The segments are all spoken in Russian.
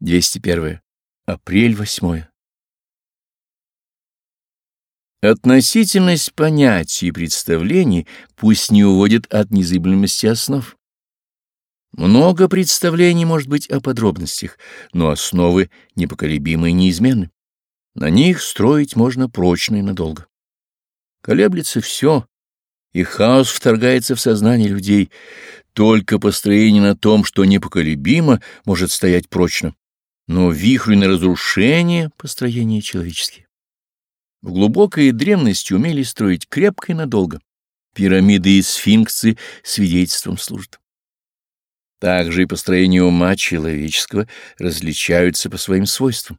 201. Апрель 8. Относительность понятий и представлений пусть не уводит от незыблемости основ. Много представлений может быть о подробностях, но основы непоколебимы и неизменны. На них строить можно прочно и надолго. Колеблется все, и хаос вторгается в сознание людей. Только построение на том, что непоколебимо, может стоять прочно но вихрь на разрушение построения человеческие. В глубокой древности умели строить крепко и надолго. Пирамиды и сфинксы свидетельством служат. Также и построение ума человеческого различаются по своим свойствам.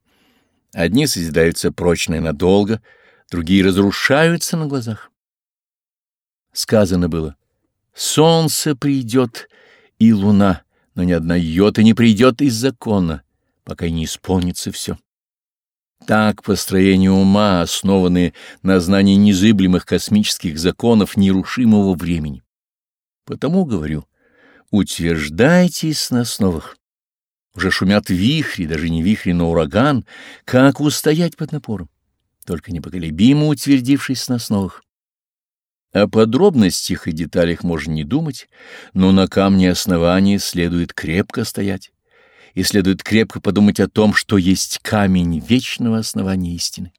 Одни созидаются прочно и надолго, другие разрушаются на глазах. Сказано было, солнце придет и луна, но ни одна йота не придет из закона пока не исполнится все. Так построение ума, основанное на знании незыблемых космических законов нерушимого времени. Потому говорю, утверждайтесь на основах. Уже шумят вихри, даже не вихри, но ураган. Как устоять под напором? Только непоколебимо утвердившись на основах. О подробностях и деталях можно не думать, но на камне основания следует крепко стоять и следует крепко подумать о том, что есть камень вечного основания истины.